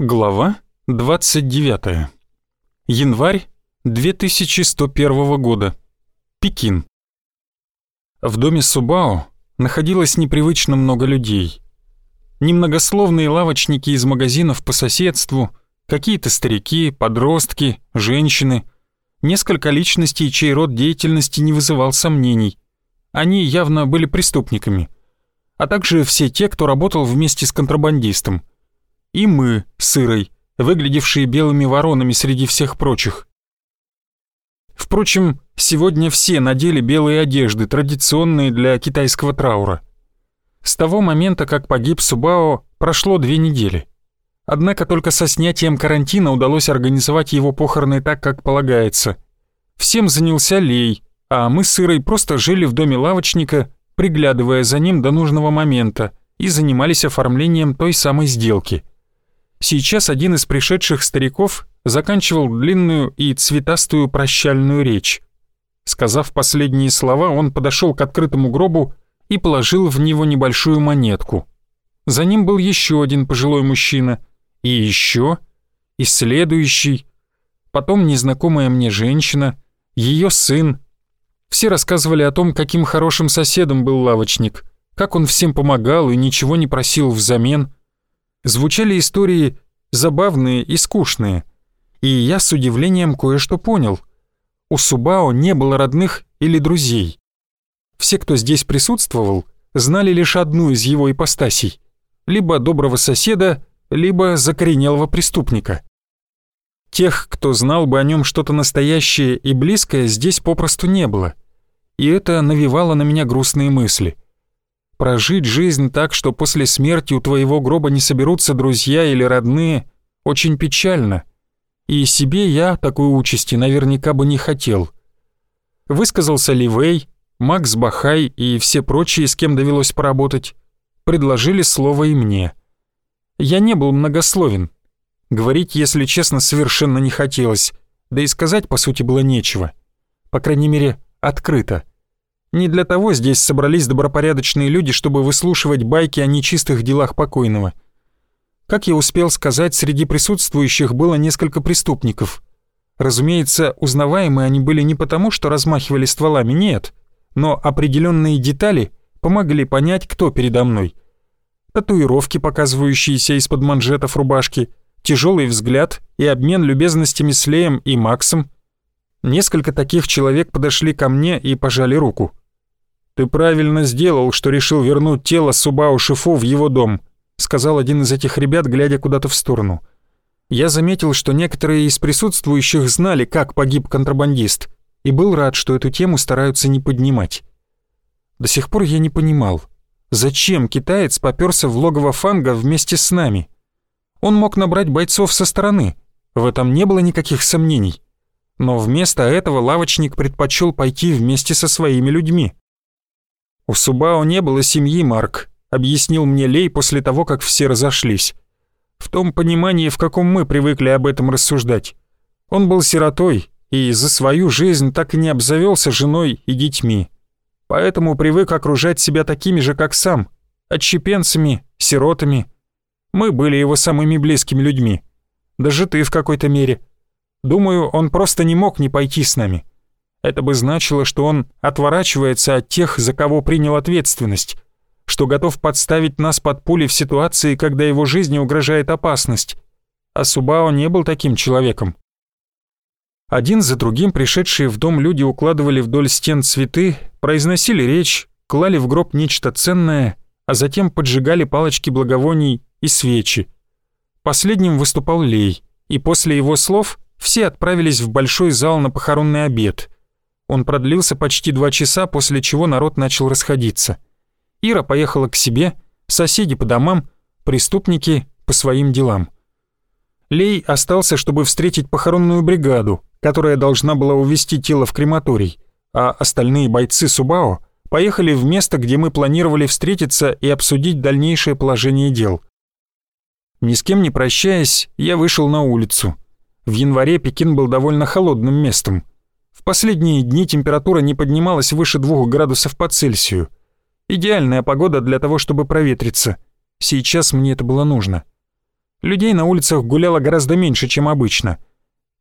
Глава 29. Январь 2101 года. Пекин. В доме Субао находилось непривычно много людей. Немногословные лавочники из магазинов по соседству, какие-то старики, подростки, женщины, несколько личностей, чей род деятельности не вызывал сомнений. Они явно были преступниками. А также все те, кто работал вместе с контрабандистом – и мы с Ирой, выглядевшие белыми воронами среди всех прочих. Впрочем, сегодня все надели белые одежды, традиционные для китайского траура. С того момента, как погиб Субао, прошло две недели. Однако только со снятием карантина удалось организовать его похороны так, как полагается. Всем занялся Лей, а мы с Ирой просто жили в доме лавочника, приглядывая за ним до нужного момента, и занимались оформлением той самой сделки – Сейчас один из пришедших стариков заканчивал длинную и цветастую прощальную речь. Сказав последние слова, он подошел к открытому гробу и положил в него небольшую монетку. За ним был еще один пожилой мужчина, и еще, и следующий, потом незнакомая мне женщина, ее сын. Все рассказывали о том, каким хорошим соседом был лавочник, как он всем помогал и ничего не просил взамен – Звучали истории забавные и скучные, и я с удивлением кое-что понял. У Субао не было родных или друзей. Все, кто здесь присутствовал, знали лишь одну из его ипостасей — либо доброго соседа, либо закоренелого преступника. Тех, кто знал бы о нем что-то настоящее и близкое, здесь попросту не было. И это навевало на меня грустные мысли — Прожить жизнь так, что после смерти у твоего гроба не соберутся друзья или родные, очень печально. И себе я такой участи наверняка бы не хотел. Высказался Ливей, Макс Бахай и все прочие, с кем довелось поработать, предложили слово и мне. Я не был многословен. Говорить, если честно, совершенно не хотелось, да и сказать, по сути, было нечего. По крайней мере, открыто. Не для того здесь собрались добропорядочные люди, чтобы выслушивать байки о нечистых делах покойного. Как я успел сказать, среди присутствующих было несколько преступников. Разумеется, узнаваемые они были не потому, что размахивали стволами, нет, но определенные детали помогли понять, кто передо мной. Татуировки, показывающиеся из-под манжетов рубашки, тяжелый взгляд и обмен любезностями с Леем и Максом. Несколько таких человек подошли ко мне и пожали руку. «Ты правильно сделал, что решил вернуть тело Субао Шифу в его дом», сказал один из этих ребят, глядя куда-то в сторону. Я заметил, что некоторые из присутствующих знали, как погиб контрабандист, и был рад, что эту тему стараются не поднимать. До сих пор я не понимал, зачем китаец попёрся в логово Фанга вместе с нами. Он мог набрать бойцов со стороны, в этом не было никаких сомнений. Но вместо этого лавочник предпочел пойти вместе со своими людьми. «У Субао не было семьи, Марк», — объяснил мне Лей после того, как все разошлись. В том понимании, в каком мы привыкли об этом рассуждать. Он был сиротой и за свою жизнь так и не обзавелся женой и детьми. Поэтому привык окружать себя такими же, как сам, отщепенцами, сиротами. Мы были его самыми близкими людьми. Даже ты в какой-то мере. Думаю, он просто не мог не пойти с нами. Это бы значило, что он отворачивается от тех, за кого принял ответственность, что готов подставить нас под пули в ситуации, когда его жизни угрожает опасность. А Субао не был таким человеком. Один за другим пришедшие в дом люди укладывали вдоль стен цветы, произносили речь, клали в гроб нечто ценное, а затем поджигали палочки благовоний и свечи. Последним выступал Лей, и после его слов все отправились в большой зал на похоронный обед. Он продлился почти два часа, после чего народ начал расходиться. Ира поехала к себе, соседи по домам, преступники по своим делам. Лей остался, чтобы встретить похоронную бригаду, которая должна была увезти тело в крематорий, а остальные бойцы Субао поехали в место, где мы планировали встретиться и обсудить дальнейшее положение дел. Ни с кем не прощаясь, я вышел на улицу. В январе Пекин был довольно холодным местом – в последние дни температура не поднималась выше 2 градусов по Цельсию. Идеальная погода для того, чтобы проветриться. Сейчас мне это было нужно. Людей на улицах гуляло гораздо меньше, чем обычно.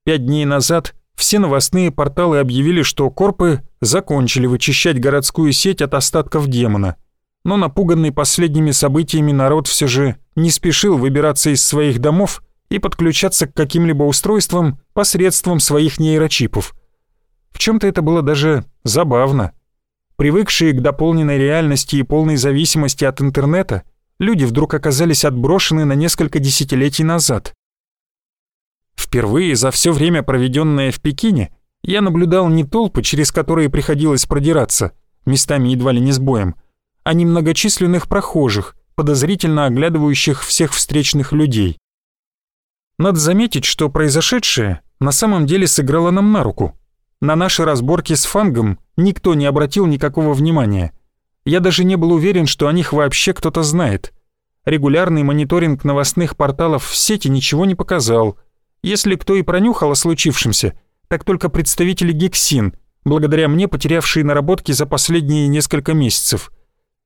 Пять дней назад все новостные порталы объявили, что корпы закончили вычищать городскую сеть от остатков демона. Но напуганный последними событиями народ все же не спешил выбираться из своих домов и подключаться к каким-либо устройствам посредством своих нейрочипов. В чем-то это было даже забавно. Привыкшие к дополненной реальности и полной зависимости от интернета, люди вдруг оказались отброшены на несколько десятилетий назад. Впервые за все время, проведенное в Пекине, я наблюдал не толпы, через которые приходилось продираться, местами едва ли не с боем, а немногочисленных прохожих, подозрительно оглядывающих всех встречных людей. Надо заметить, что произошедшее на самом деле сыграло нам на руку. На наши разборки с Фангом никто не обратил никакого внимания. Я даже не был уверен, что о них вообще кто-то знает. Регулярный мониторинг новостных порталов в сети ничего не показал. Если кто и пронюхал о случившемся, так только представители Гексин, благодаря мне потерявшие наработки за последние несколько месяцев.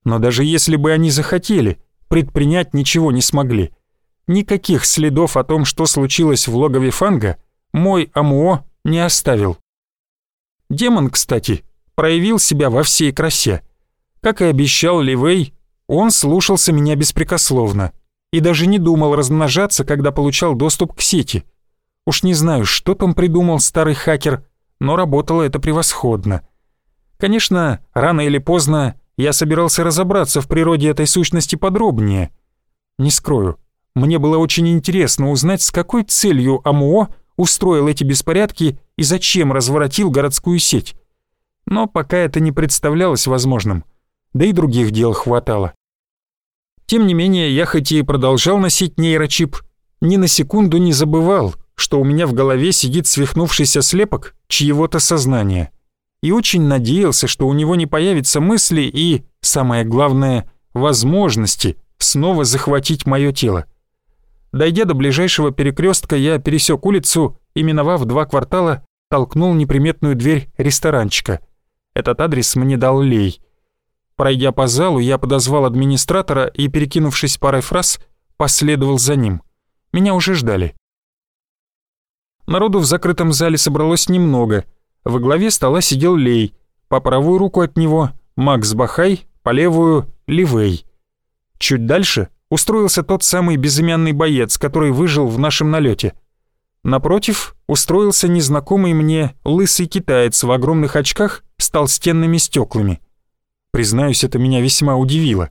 Но даже если бы они захотели, предпринять ничего не смогли. Никаких следов о том, что случилось в логове Фанга, мой АМО не оставил. Демон, кстати, проявил себя во всей красе. Как и обещал Ливей, он слушался меня беспрекословно и даже не думал размножаться, когда получал доступ к сети. Уж не знаю, что там придумал старый хакер, но работало это превосходно. Конечно, рано или поздно я собирался разобраться в природе этой сущности подробнее. Не скрою, мне было очень интересно узнать, с какой целью АМО устроил эти беспорядки и зачем разворотил городскую сеть. Но пока это не представлялось возможным, да и других дел хватало. Тем не менее, я хоть и продолжал носить нейрочип, ни на секунду не забывал, что у меня в голове сидит свихнувшийся слепок чьего-то сознания. И очень надеялся, что у него не появятся мысли и, самое главное, возможности снова захватить мое тело. Дойдя до ближайшего перекрестка, я пересек улицу и, миновав два квартала, толкнул неприметную дверь ресторанчика. Этот адрес мне дал Лей. Пройдя по залу, я подозвал администратора и, перекинувшись парой фраз, последовал за ним. Меня уже ждали. Народу в закрытом зале собралось немного. Во главе стола сидел Лей, по правую руку от него Макс Бахай, по левую — Ливей. Чуть дальше устроился тот самый безымянный боец, который выжил в нашем налете. Напротив устроился незнакомый мне лысый китаец в огромных очках с толстенными стеклами. Признаюсь, это меня весьма удивило.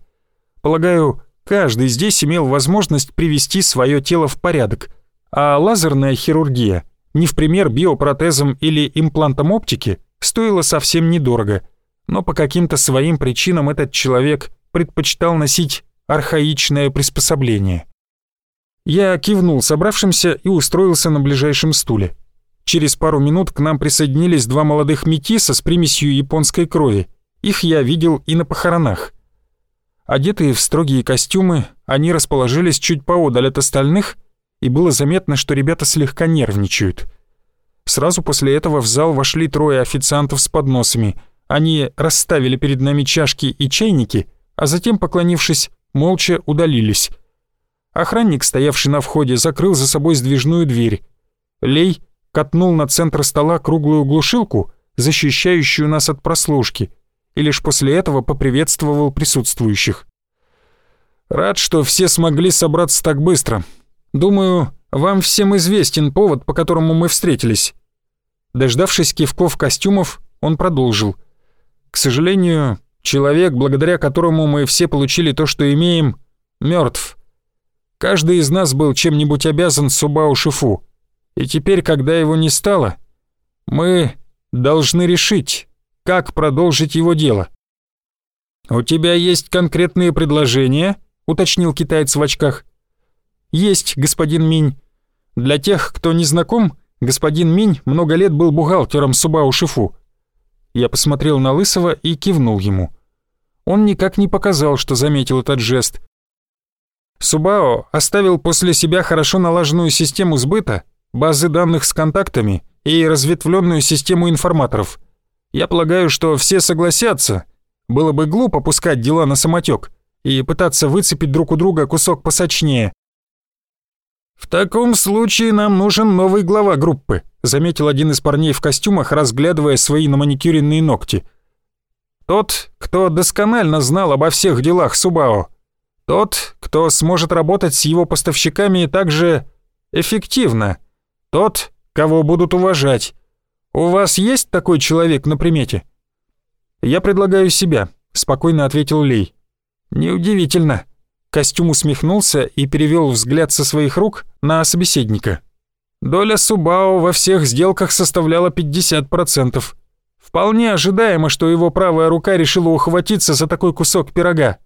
Полагаю, каждый здесь имел возможность привести свое тело в порядок, а лазерная хирургия, не в пример биопротезом или имплантом оптики, стоила совсем недорого, но по каким-то своим причинам этот человек предпочитал носить архаичное приспособление. Я кивнул собравшимся и устроился на ближайшем стуле. Через пару минут к нам присоединились два молодых метиса с примесью японской крови. Их я видел и на похоронах. Одетые в строгие костюмы, они расположились чуть поодаль от остальных, и было заметно, что ребята слегка нервничают. Сразу после этого в зал вошли трое официантов с подносами. Они расставили перед нами чашки и чайники, а затем, поклонившись, молча удалились. Охранник, стоявший на входе, закрыл за собой сдвижную дверь. Лей катнул на центр стола круглую глушилку, защищающую нас от прослушки, и лишь после этого поприветствовал присутствующих. «Рад, что все смогли собраться так быстро. Думаю, вам всем известен повод, по которому мы встретились». Дождавшись кивков костюмов, он продолжил. «К сожалению, Человек, благодаря которому мы все получили то, что имеем, мертв. Каждый из нас был чем-нибудь обязан Субау Шифу. И теперь, когда его не стало, мы должны решить, как продолжить его дело. «У тебя есть конкретные предложения?» — уточнил китаец в очках. «Есть, господин Минь. Для тех, кто не знаком, господин Минь много лет был бухгалтером Субау Шифу. Я посмотрел на Лысого и кивнул ему. Он никак не показал, что заметил этот жест. Субао оставил после себя хорошо налаженную систему сбыта, базы данных с контактами и разветвленную систему информаторов. Я полагаю, что все согласятся. Было бы глупо пускать дела на самотек и пытаться выцепить друг у друга кусок посочнее. «В таком случае нам нужен новый глава группы», заметил один из парней в костюмах, разглядывая свои наманикюренные ногти. «Тот, кто досконально знал обо всех делах Субао. Тот, кто сможет работать с его поставщиками так же эффективно. Тот, кого будут уважать. У вас есть такой человек на примете?» «Я предлагаю себя», — спокойно ответил Лей. «Неудивительно». Костюм усмехнулся и перевел взгляд со своих рук на собеседника. Доля Субао во всех сделках составляла 50%. Вполне ожидаемо, что его правая рука решила ухватиться за такой кусок пирога.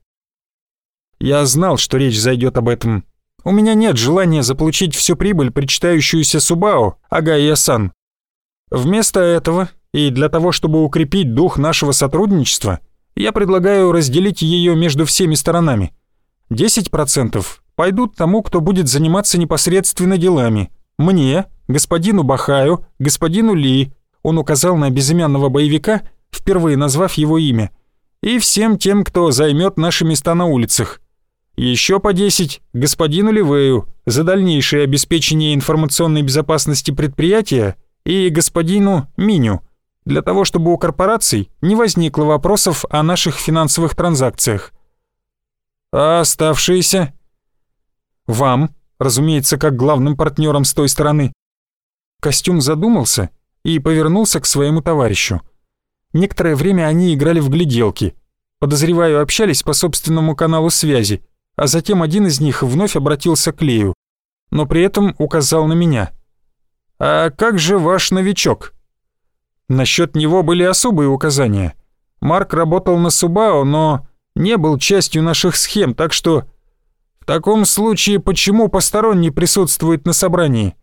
Я знал, что речь зайдет об этом. У меня нет желания заполучить всю прибыль, причитающуюся Субао, Агая-сан. Вместо этого, и для того, чтобы укрепить дух нашего сотрудничества, я предлагаю разделить ее между всеми сторонами. 10% пойдут тому, кто будет заниматься непосредственно делами. Мне, господину Бахаю, господину Ли, он указал на безымянного боевика, впервые назвав его имя, и всем тем, кто займет наши места на улицах. Еще по 10 господину Ливею за дальнейшее обеспечение информационной безопасности предприятия и господину Миню для того, чтобы у корпораций не возникло вопросов о наших финансовых транзакциях. А оставшиеся? Вам, разумеется, как главным партнером с той стороны. Костюм задумался и повернулся к своему товарищу. Некоторое время они играли в гляделки. Подозреваю, общались по собственному каналу связи, а затем один из них вновь обратился к Лею, но при этом указал на меня. «А как же ваш новичок?» Насчет него были особые указания. Марк работал на Субао, но не был частью наших схем, так что... В таком случае почему посторонний присутствует на собрании?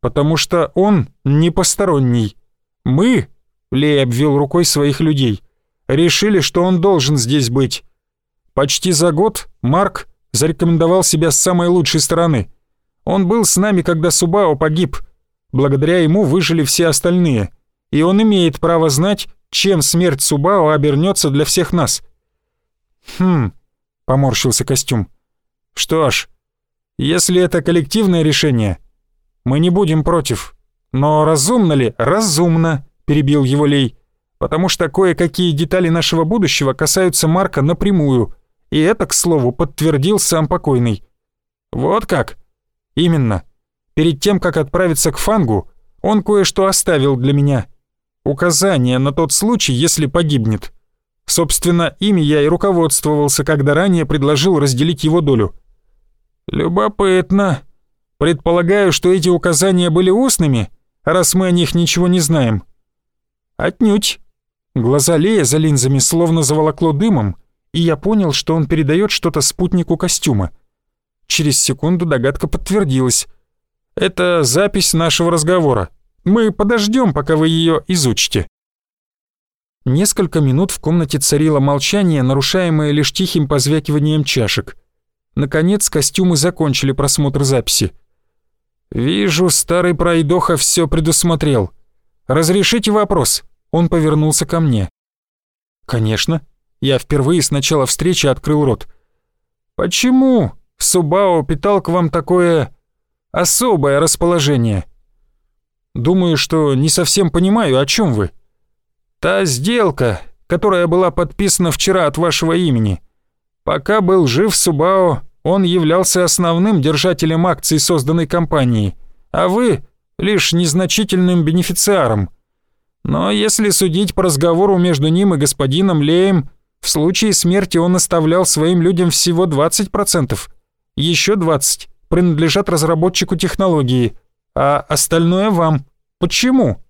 Потому что он не посторонний. Мы, Лей обвел рукой своих людей, решили, что он должен здесь быть. Почти за год Марк зарекомендовал себя с самой лучшей стороны. Он был с нами, когда Субао погиб. Благодаря ему выжили все остальные. И он имеет право знать, чем смерть Субао обернется для всех нас. «Хм...» — поморщился костюм. «Что ж, если это коллективное решение, мы не будем против. Но разумно ли? Разумно!» — перебил его Лей. «Потому что кое-какие детали нашего будущего касаются Марка напрямую, и это, к слову, подтвердил сам покойный». «Вот как?» «Именно. Перед тем, как отправиться к Фангу, он кое-что оставил для меня. Указание на тот случай, если погибнет. Собственно, ими я и руководствовался, когда ранее предложил разделить его долю. Любопытно. Предполагаю, что эти указания были устными, раз мы о них ничего не знаем. Отнюдь. Глаза Лея за линзами словно заволокло дымом, и я понял, что он передает что-то спутнику костюма. Через секунду догадка подтвердилась. Это запись нашего разговора. Мы подождем, пока вы ее изучите. Несколько минут в комнате царило молчание, нарушаемое лишь тихим позвякиванием чашек. Наконец костюмы закончили просмотр записи. «Вижу, старый пройдоха все предусмотрел. Разрешите вопрос?» Он повернулся ко мне. «Конечно». Я впервые с начала встречи открыл рот. «Почему Субао питал к вам такое особое расположение?» «Думаю, что не совсем понимаю, о чем вы». Та сделка, которая была подписана вчера от вашего имени. Пока был жив Субао, он являлся основным держателем акций созданной компании, а вы — лишь незначительным бенефициаром. Но если судить по разговору между ним и господином Леем, в случае смерти он оставлял своим людям всего 20%. Еще 20% принадлежат разработчику технологии, а остальное вам. Почему?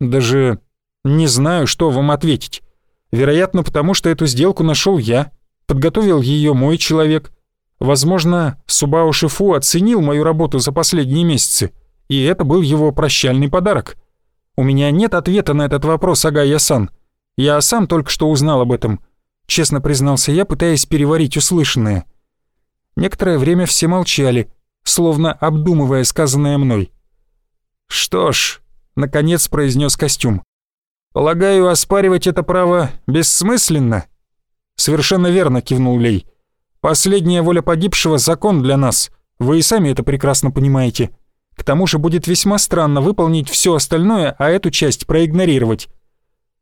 Даже не знаю, что вам ответить. Вероятно, потому что эту сделку нашел я, подготовил ее мой человек. Возможно, Субао Шифу оценил мою работу за последние месяцы, и это был его прощальный подарок. У меня нет ответа на этот вопрос, Агая-сан. Я сам только что узнал об этом. Честно признался я, пытаясь переварить услышанное. Некоторое время все молчали, словно обдумывая сказанное мной. «Что ж», — наконец произнес костюм, Полагаю, оспаривать это право бессмысленно? Совершенно верно, кивнул Лей. Последняя воля погибшего — закон для нас. Вы и сами это прекрасно понимаете. К тому же будет весьма странно выполнить все остальное, а эту часть проигнорировать.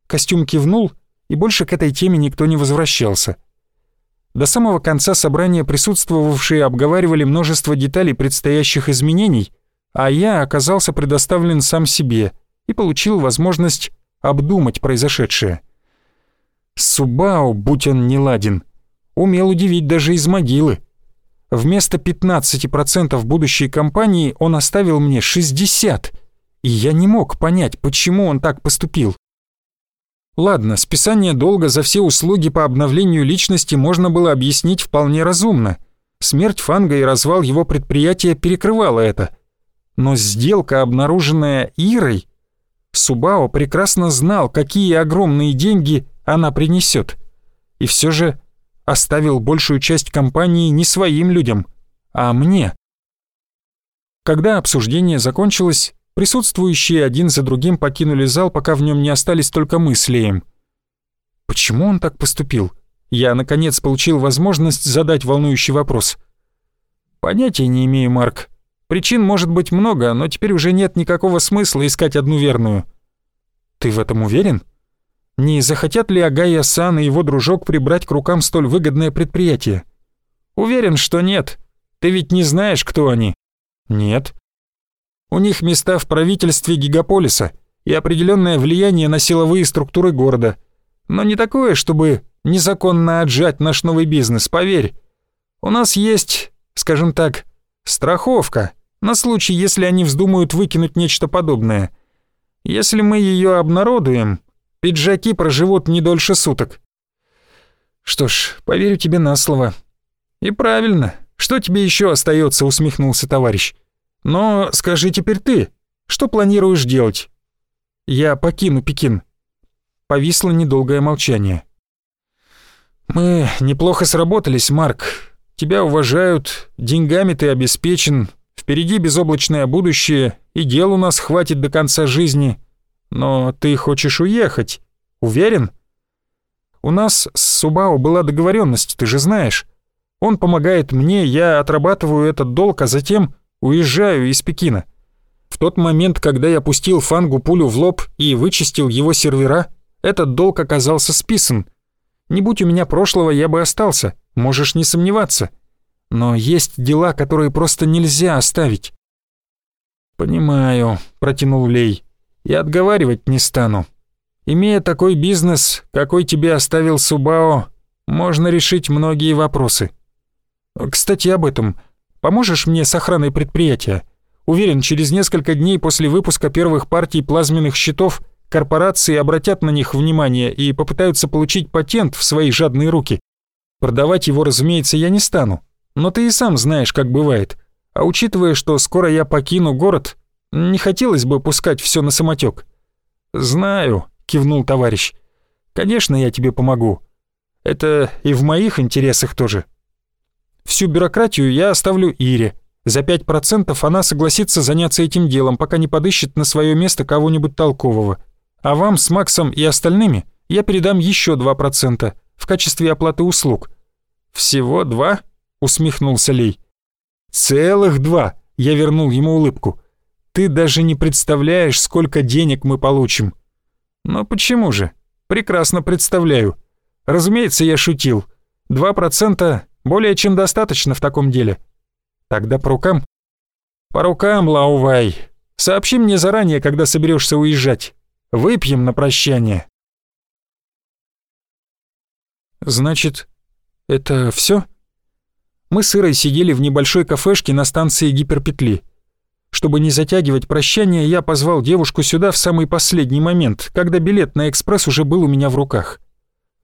Костюм кивнул, и больше к этой теме никто не возвращался. До самого конца собрания присутствовавшие обговаривали множество деталей предстоящих изменений, а я оказался предоставлен сам себе и получил возможность обдумать произошедшее. Субао, будь он неладен, умел удивить даже из могилы. Вместо 15% будущей компании он оставил мне 60%, и я не мог понять, почему он так поступил. Ладно, списание долга за все услуги по обновлению личности можно было объяснить вполне разумно. Смерть Фанга и развал его предприятия перекрывала это. Но сделка, обнаруженная Ирой, Субао прекрасно знал, какие огромные деньги она принесет. И все же оставил большую часть компании не своим людям, а мне. Когда обсуждение закончилось, присутствующие один за другим покинули зал, пока в нем не остались только мы с Леем. Почему он так поступил? Я, наконец, получил возможность задать волнующий вопрос. Понятия не имею, Марк. Причин может быть много, но теперь уже нет никакого смысла искать одну верную. Ты в этом уверен? Не захотят ли Агая Сан и его дружок прибрать к рукам столь выгодное предприятие? Уверен, что нет. Ты ведь не знаешь, кто они? Нет. У них места в правительстве гигаполиса и определенное влияние на силовые структуры города. Но не такое, чтобы незаконно отжать наш новый бизнес, поверь. У нас есть, скажем так, страховка на случай, если они вздумают выкинуть нечто подобное. Если мы ее обнародуем, Пиджаки проживут не дольше суток. Что ж, поверю тебе на слово. И правильно. Что тебе еще остается? усмехнулся товарищ. Но скажи теперь ты, что планируешь делать? Я покину Пекин. Повисло недолгое молчание. Мы неплохо сработались, Марк. Тебя уважают, деньгами ты обеспечен, впереди безоблачное будущее, и дел у нас хватит до конца жизни. Но ты хочешь уехать, уверен? У нас с Субао была договоренность, ты же знаешь. Он помогает мне, я отрабатываю этот долг, а затем уезжаю из Пекина. В тот момент, когда я пустил Фангу пулю в лоб и вычистил его сервера, этот долг оказался списан. Не будь у меня прошлого, я бы остался, можешь не сомневаться. Но есть дела, которые просто нельзя оставить. «Понимаю», — протянул Лей и отговаривать не стану. Имея такой бизнес, какой тебе оставил Субао, можно решить многие вопросы. Кстати, об этом. Поможешь мне с охраной предприятия? Уверен, через несколько дней после выпуска первых партий плазменных щитов корпорации обратят на них внимание и попытаются получить патент в свои жадные руки. Продавать его, разумеется, я не стану. Но ты и сам знаешь, как бывает. А учитывая, что скоро я покину город, не хотелось бы пускать все на самотек. «Знаю», — кивнул товарищ. «Конечно, я тебе помогу. Это и в моих интересах тоже. Всю бюрократию я оставлю Ире. За 5% она согласится заняться этим делом, пока не подыщет на свое место кого-нибудь толкового. А вам с Максом и остальными я передам еще 2% в качестве оплаты услуг». «Всего два?» — усмехнулся Лей. «Целых два!» — я вернул ему улыбку. Ты даже не представляешь, сколько денег мы получим. Но почему же? Прекрасно представляю. Разумеется, я шутил. Два процента более чем достаточно в таком деле. Тогда по рукам? По рукам, Лаувай. Сообщи мне заранее, когда соберешься уезжать. Выпьем на прощание. Значит, это все? Мы с Ирой сидели в небольшой кафешке на станции гиперпетли. Чтобы не затягивать прощание, я позвал девушку сюда в самый последний момент, когда билет на экспресс уже был у меня в руках.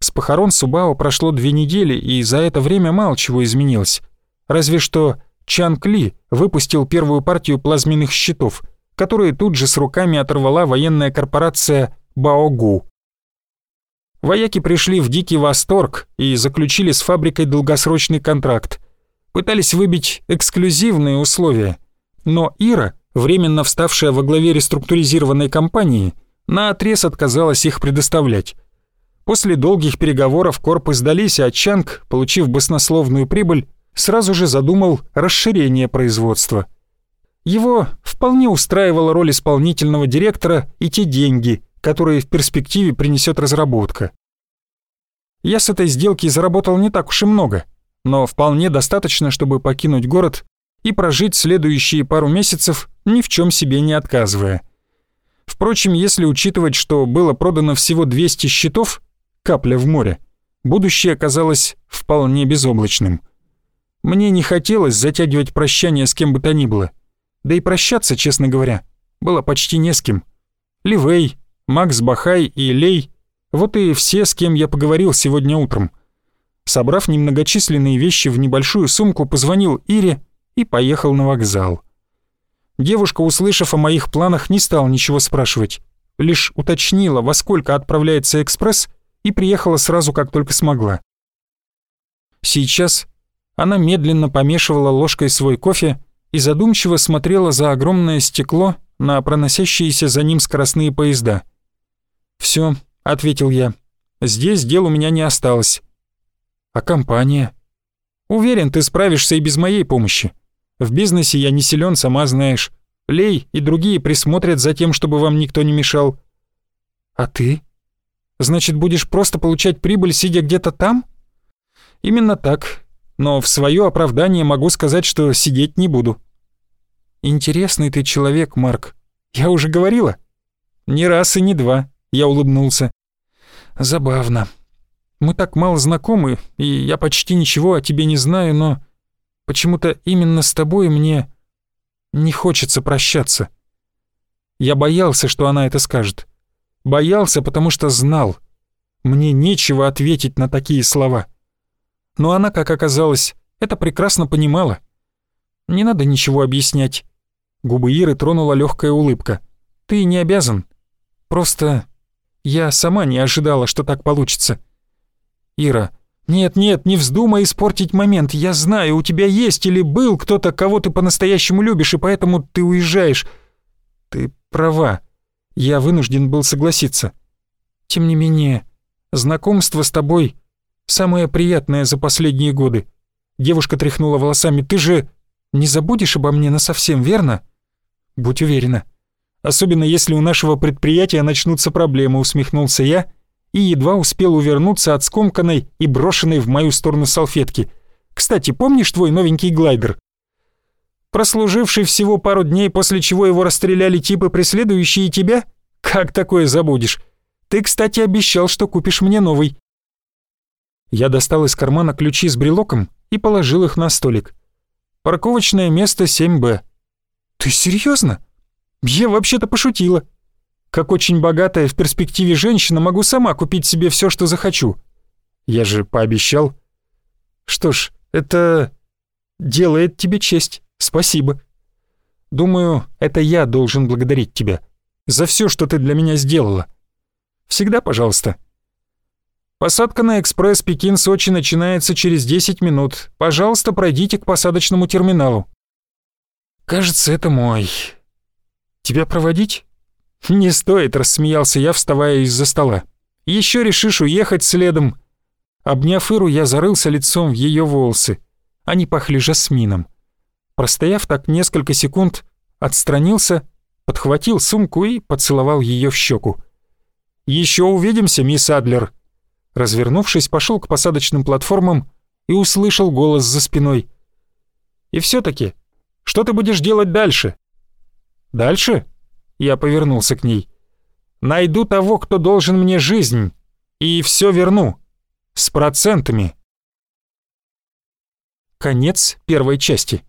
С похорон Субао прошло две недели, и за это время мало чего изменилось. Разве что Чанг Ли выпустил первую партию плазменных щитов, которые тут же с руками оторвала военная корпорация Баогу. Вояки пришли в дикий восторг и заключили с фабрикой долгосрочный контракт. Пытались выбить эксклюзивные условия – но Ира, временно вставшая во главе реструктуризированной компании, наотрез отказалась их предоставлять. После долгих переговоров корпы сдались, а Чанг, получив баснословную прибыль, сразу же задумал расширение производства. Его вполне устраивала роль исполнительного директора и те деньги, которые в перспективе принесет разработка. Я с этой сделки заработал не так уж и много, но вполне достаточно, чтобы покинуть город и прожить следующие пару месяцев, ни в чем себе не отказывая. Впрочем, если учитывать, что было продано всего 200 счетов, капля в море, будущее оказалось вполне безоблачным. Мне не хотелось затягивать прощание с кем бы то ни было. Да и прощаться, честно говоря, было почти не с кем. Ливей, Макс Бахай и Лей — вот и все, с кем я поговорил сегодня утром. Собрав немногочисленные вещи в небольшую сумку, позвонил Ире и поехал на вокзал. Девушка, услышав о моих планах, не стала ничего спрашивать, лишь уточнила, во сколько отправляется экспресс, и приехала сразу, как только смогла. Сейчас она медленно помешивала ложкой свой кофе и задумчиво смотрела за огромное стекло на проносящиеся за ним скоростные поезда. «Всё», — ответил я, — «здесь дел у меня не осталось». «А компания?» «Уверен, ты справишься и без моей помощи. В бизнесе я не силен, сама знаешь. Лей и другие присмотрят за тем, чтобы вам никто не мешал». «А ты? Значит, будешь просто получать прибыль, сидя где-то там?» «Именно так. Но в свое оправдание могу сказать, что сидеть не буду». «Интересный ты человек, Марк. Я уже говорила?» «Не раз и не два», — я улыбнулся. «Забавно. Мы так мало знакомы, и я почти ничего о тебе не знаю, но почему-то именно с тобой мне не хочется прощаться. Я боялся, что она это скажет. Боялся, потому что знал. Мне нечего ответить на такие слова. Но она, как оказалось, это прекрасно понимала. Не надо ничего объяснять. Губы Иры тронула легкая улыбка. Ты не обязан. Просто я сама не ожидала, что так получится. Ира, «Нет-нет, не вздумай испортить момент. Я знаю, у тебя есть или был кто-то, кого ты по-настоящему любишь, и поэтому ты уезжаешь. Ты права. Я вынужден был согласиться. Тем не менее, знакомство с тобой самое приятное за последние годы. Девушка тряхнула волосами. Ты же не забудешь обо мне насовсем, верно? Будь уверена. Особенно если у нашего предприятия начнутся проблемы, усмехнулся я и едва успел увернуться от скомканной и брошенной в мою сторону салфетки. «Кстати, помнишь твой новенький глайдер?» Прослуживший всего пару дней, после чего его расстреляли типы, преследующие тебя? Как такое забудешь? Ты, кстати, обещал, что купишь мне новый». Я достал из кармана ключи с брелоком и положил их на столик. «Парковочное место 7Б». «Ты серьезно? Я вообще-то пошутила». Как очень богатая в перспективе женщина могу сама купить себе все, что захочу. Я же пообещал. Что ж, это делает тебе честь. Спасибо. Думаю, это я должен благодарить тебя за все, что ты для меня сделала. Всегда, пожалуйста. Посадка на экспресс Пекин-Сочи начинается через 10 минут. Пожалуйста, пройдите к посадочному терминалу. Кажется, это мой. Тебя проводить? «Не стоит», — рассмеялся я, вставая из-за стола. «Еще решишь уехать следом». Обняв Иру, я зарылся лицом в ее волосы. Они пахли жасмином. Простояв так несколько секунд, отстранился, подхватил сумку и поцеловал ее в щеку. «Еще увидимся, мисс Адлер». Развернувшись, пошел к посадочным платформам и услышал голос за спиной. «И все-таки, что ты будешь делать дальше?» «Дальше?» Я повернулся к ней. «Найду того, кто должен мне жизнь, и все верну. С процентами». Конец первой части.